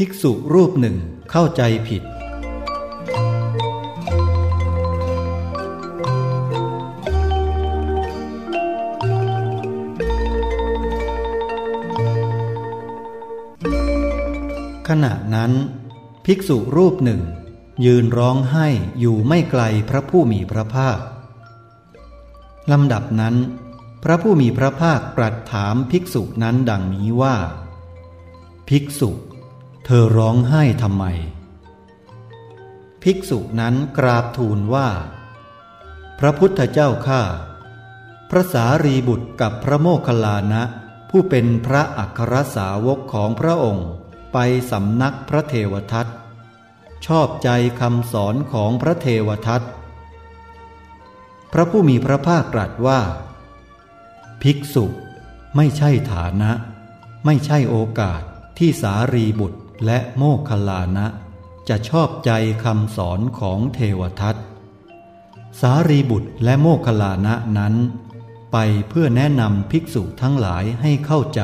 ภิกษุรูปหนึ่งเข้าใจผิด ขณะนั้น ภิกษุรูปหนึ่ง ยืนร้องไห้อยู่ไม่ไกลพระผู้มีพระภาคลำดับนั้น พระผู้มีพระภาคตรัสถามภิกษุนั้นดังนี้ว่า ภิกษุ เธอร้องไห้ทำไม ภิกษุนั้นกราบทูลว่า พระพุทธเจ้าข้าพระสารีบุตรกับพระโมคคัลลานะ ผู้เป็นพระอัครสาวกของพระองค์ไปสำนักพระเทวทัตชอบใจคำสอนของพระเทวทัตพระผู้มีพระภาคตรัสว่า ภิกษุไม่ใช่ฐานะ ไม่ใช่โอกาสที่สารีบุตร และโมคคลานะ จะชอบใจคำสอนของเทวทัตสารีบุตรและโมคคลานะนั้น ไปเพื่อแนะนำภิกษุทั้งหลายให้เข้าใจ